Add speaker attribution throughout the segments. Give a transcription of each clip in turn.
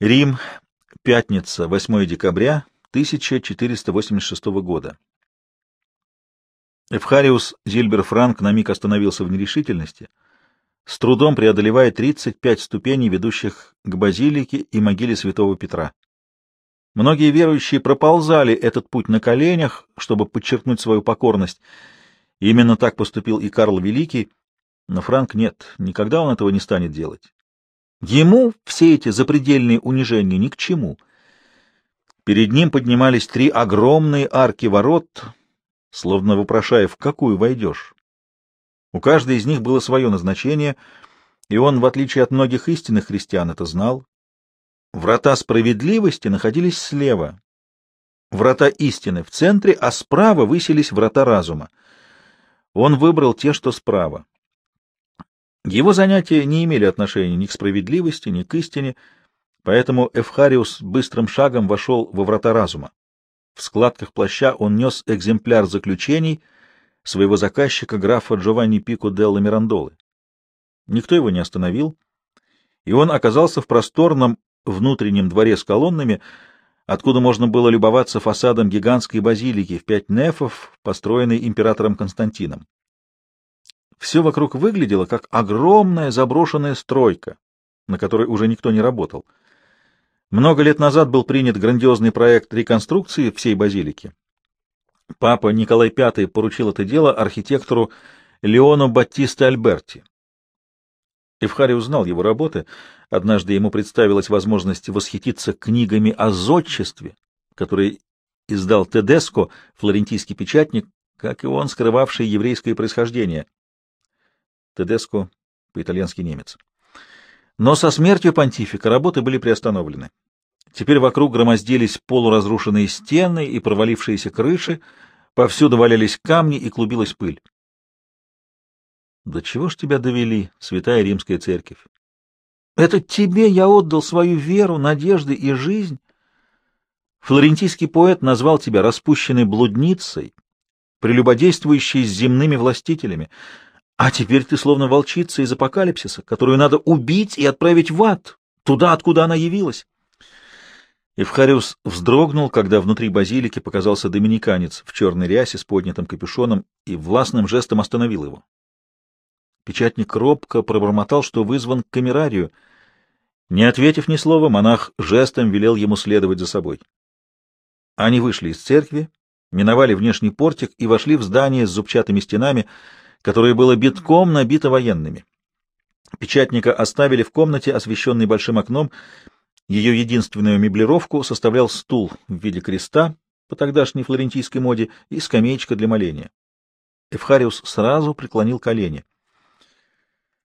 Speaker 1: Рим, пятница, 8 декабря 1486 года. Эфхариус Зильбер Франк на миг остановился в нерешительности, с трудом преодолевая 35 ступеней, ведущих к базилике и могиле святого Петра. Многие верующие проползали этот путь на коленях, чтобы подчеркнуть свою покорность. Именно так поступил и Карл Великий, но Франк нет, никогда он этого не станет делать. Ему все эти запредельные унижения ни к чему. Перед ним поднимались три огромные арки ворот, словно вопрошая, в какую войдешь. У каждой из них было свое назначение, и он, в отличие от многих истинных христиан, это знал. Врата справедливости находились слева, врата истины в центре, а справа высились врата разума. Он выбрал те, что справа. Его занятия не имели отношения ни к справедливости, ни к истине, поэтому Эфхариус быстрым шагом вошел во врата разума. В складках плаща он нес экземпляр заключений своего заказчика, графа Джованни Пико делла Мирандолы. Никто его не остановил, и он оказался в просторном внутреннем дворе с колоннами, откуда можно было любоваться фасадом гигантской базилики в пять нефов, построенной императором Константином. Все вокруг выглядело как огромная заброшенная стройка, на которой уже никто не работал. Много лет назад был принят грандиозный проект реконструкции всей базилики. Папа Николай V поручил это дело архитектору Леону Баттисте Альберти. Эвхарий узнал его работы. Однажды ему представилась возможность восхититься книгами о зодчестве, которые издал Тедеско, флорентийский печатник, как и он, скрывавший еврейское происхождение. Тедеско, по-итальянски немец. Но со смертью понтифика работы были приостановлены. Теперь вокруг громоздились полуразрушенные стены и провалившиеся крыши, повсюду валялись камни и клубилась пыль. Да чего ж тебя довели, святая римская церковь? Это тебе я отдал свою веру, надежды и жизнь. Флорентийский поэт назвал тебя распущенной блудницей, прелюбодействующей с земными властителями. А теперь ты словно волчица из апокалипсиса, которую надо убить и отправить в ад, туда, откуда она явилась. Евхариус вздрогнул, когда внутри базилики показался доминиканец в черной рясе с поднятым капюшоном и властным жестом остановил его. Печатник робко пробормотал, что вызван к камерарию. Не ответив ни слова, монах жестом велел ему следовать за собой. Они вышли из церкви, миновали внешний портик и вошли в здание с зубчатыми стенами, которое было битком набито военными. Печатника оставили в комнате, освещенной большим окном. Ее единственную меблировку составлял стул в виде креста по тогдашней флорентийской моде и скамеечка для моления. Эвхариус сразу преклонил колени.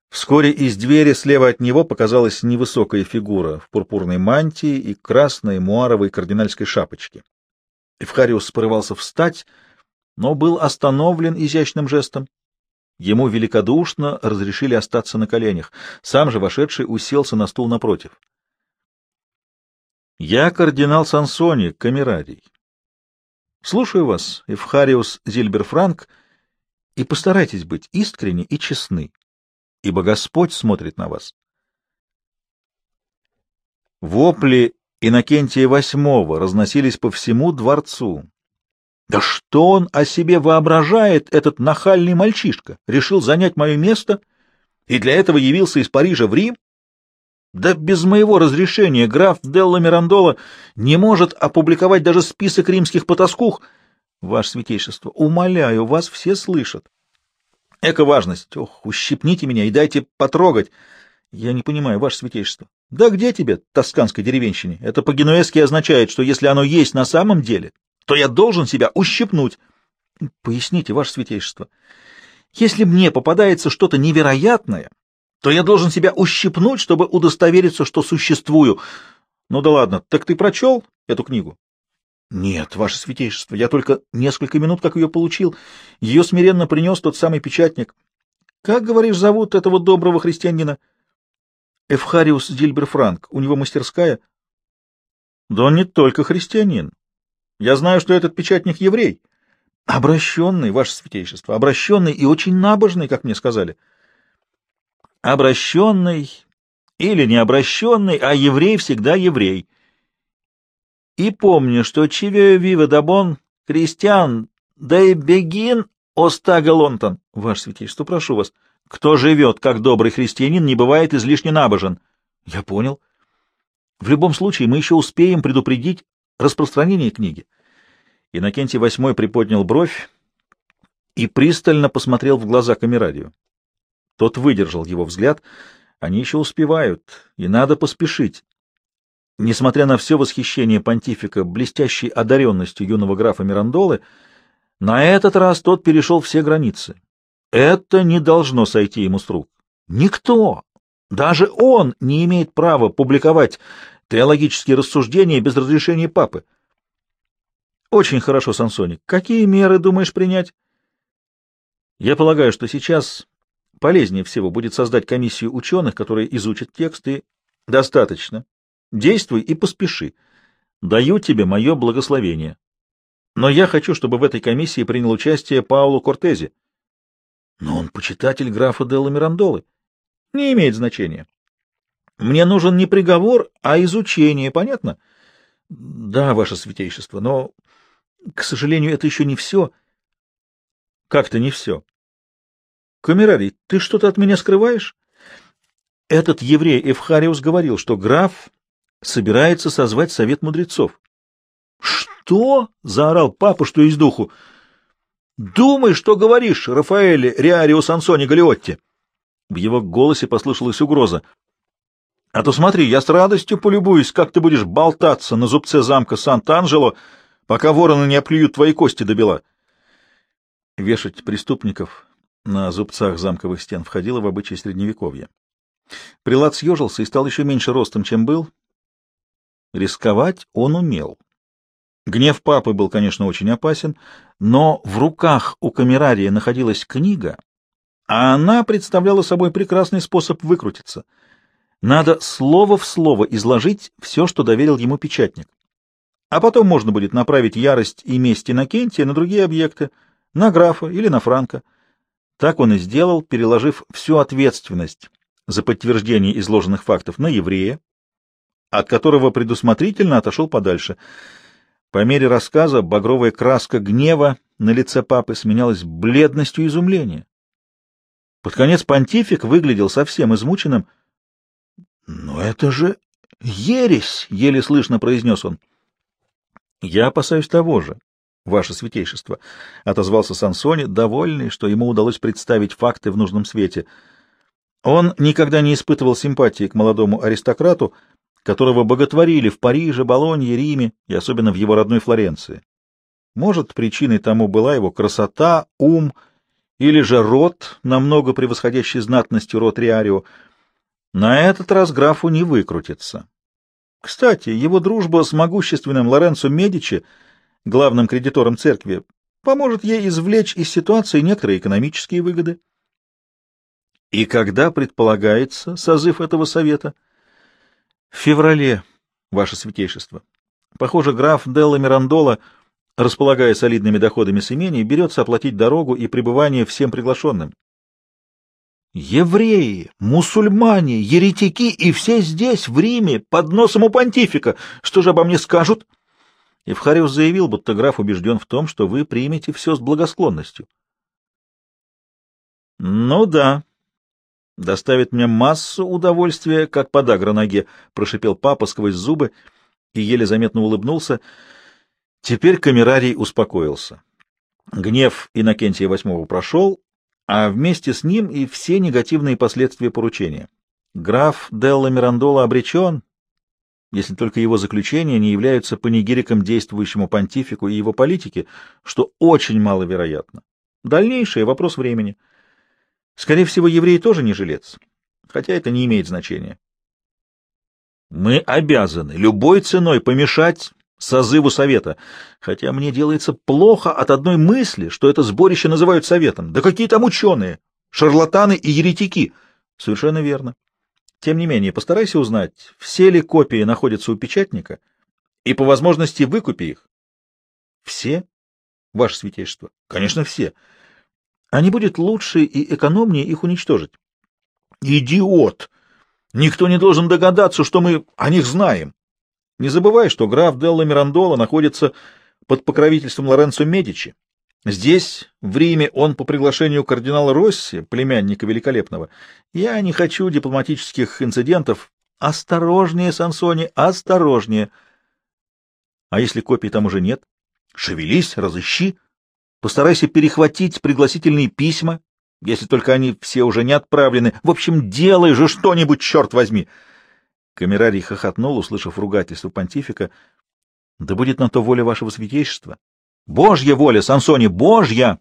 Speaker 1: Вскоре из двери слева от него показалась невысокая фигура в пурпурной мантии и красной муаровой кардинальской шапочке. Эвхариус порывался встать, но был остановлен изящным жестом. Ему великодушно разрешили остаться на коленях. Сам же вошедший уселся на стул напротив. «Я кардинал Сансони, камерарий. Слушаю вас, Эвхариус Зильберфранк, и постарайтесь быть искренни и честны, ибо Господь смотрит на вас». Вопли Иннокентия VIII разносились по всему дворцу. Да что он о себе воображает, этот нахальный мальчишка? Решил занять мое место и для этого явился из Парижа в Рим? Да без моего разрешения граф Делла Мирандола не может опубликовать даже список римских потаскух. Ваше святейшество, умоляю, вас все слышат. Эка важность. Ох, ущипните меня и дайте потрогать. Я не понимаю, ваше святейшество. Да где тебе, тосканской деревенщине? Это по-генуэзски означает, что если оно есть на самом деле, то я должен себя ущипнуть. Поясните, ваше святейшество. Если мне попадается что-то невероятное, то я должен себя ущипнуть, чтобы удостовериться, что существую. Ну да ладно, так ты прочел эту книгу? Нет, ваше святейшество, я только несколько минут как ее получил. Ее смиренно принес тот самый печатник. Как, говоришь, зовут этого доброго христианина? Эвхариус Дильберфранк. У него мастерская. Да он не только христианин. Я знаю, что этот печатник еврей. Обращенный, ваше святейшество, обращенный и очень набожный, как мне сказали. Обращенный или необращенный, а еврей всегда еврей. И помни, что чиве вива дабон, крестьян, да и бегин остага лонтон. Ваше святейшество, прошу вас, кто живет, как добрый христианин, не бывает излишне набожен. Я понял. В любом случае, мы еще успеем предупредить распространение книги. Иннокентий VIII приподнял бровь и пристально посмотрел в глаза Камерадию. Тот выдержал его взгляд. Они еще успевают, и надо поспешить. Несмотря на все восхищение понтифика блестящей одаренностью юного графа Мирандолы, на этот раз тот перешел все границы. Это не должно сойти ему с рук. Никто, даже он, не имеет права публиковать теологические рассуждения без разрешения папы. Очень хорошо, Сансоник. Какие меры думаешь принять? Я полагаю, что сейчас полезнее всего будет создать комиссию ученых, которые изучат тексты. Достаточно. Действуй и поспеши. Даю тебе мое благословение. Но я хочу, чтобы в этой комиссии принял участие Пауло Кортези. Но он почитатель графа Делла Мирандолы. Не имеет значения. Мне нужен не приговор, а изучение, понятно? Да, ваше святейшество, но, к сожалению, это еще не все. Как-то не все. Камерарий, ты что-то от меня скрываешь? Этот еврей Эвхариус говорил, что граф собирается созвать совет мудрецов. «Что?» — заорал папа, что из духу. «Думай, что говоришь, Рафаэле Риарио Сансони Галиотти!» В его голосе послышалась угроза. «А то смотри, я с радостью полюбуюсь, как ты будешь болтаться на зубце замка Сант-Анджело, пока вороны не оплюют твои кости до бела». Вешать преступников на зубцах замковых стен входило в обычай Средневековья. Прилад съежился и стал еще меньше ростом, чем был, Рисковать он умел. Гнев папы был, конечно, очень опасен, но в руках у камерария находилась книга, а она представляла собой прекрасный способ выкрутиться. Надо слово в слово изложить все, что доверил ему печатник. А потом можно будет направить ярость и месть Иннокентия на другие объекты, на графа или на Франка. Так он и сделал, переложив всю ответственность за подтверждение изложенных фактов на еврея, от которого предусмотрительно отошел подальше. По мере рассказа багровая краска гнева на лице папы сменялась бледностью изумления. Под конец понтифик выглядел совсем измученным. — Но это же ересь! — еле слышно произнес он. — Я опасаюсь того же, ваше святейшество, — отозвался Сансони, довольный, что ему удалось представить факты в нужном свете. Он никогда не испытывал симпатии к молодому аристократу, — которого боготворили в Париже, Болонье, Риме и особенно в его родной Флоренции. Может, причиной тому была его красота, ум или же род, намного превосходящий знатностью род Риарио. На этот раз графу не выкрутится. Кстати, его дружба с могущественным Лоренцо Медичи, главным кредитором церкви, поможет ей извлечь из ситуации некоторые экономические выгоды. И когда предполагается созыв этого совета? В феврале, ваше святейшество. Похоже, граф Делла Мирандола, располагая солидными доходами с имений, берется оплатить дорогу и пребывание всем приглашенным. Евреи, мусульмане, еретики и все здесь, в Риме, под носом у понтифика. Что же обо мне скажут? Евхариус заявил, будто граф убежден в том, что вы примете все с благосклонностью. — Ну да, доставит мне массу удовольствия, как подагра ноге, — прошипел папа сквозь зубы и еле заметно улыбнулся. Теперь камерарий успокоился. Гнев Иннокентия VIII прошел, а вместе с ним и все негативные последствия поручения. Граф Делла Мирандола обречен, если только его заключения не являются панигириком действующему понтифику и его политике, что очень маловероятно. Дальнейшее — вопрос времени — Скорее всего, еврей тоже не жилец, хотя это не имеет значения. Мы обязаны любой ценой помешать созыву совета, хотя мне делается плохо от одной мысли, что это сборище называют советом. Да какие там ученые, шарлатаны и еретики! Совершенно верно. Тем не менее, постарайся узнать, все ли копии находятся у печатника, и по возможности выкупи их. Все? Ваше святейшество? Конечно, все а не будет лучше и экономнее их уничтожить? Идиот! Никто не должен догадаться, что мы о них знаем. Не забывай, что граф Делла Мирандола находится под покровительством Лоренцо Медичи. Здесь, в Риме, он по приглашению кардинала Росси, племянника Великолепного. Я не хочу дипломатических инцидентов. Осторожнее, Сансони, осторожнее. А если копий там уже нет? Шевелись, разыщи. Постарайся перехватить пригласительные письма, если только они все уже не отправлены. В общем, делай же что-нибудь, черт возьми!» Камерарий хохотнул, услышав ругательство понтифика. — Да будет на то воля вашего святейшества. — Божья воля, Сансони, Божья!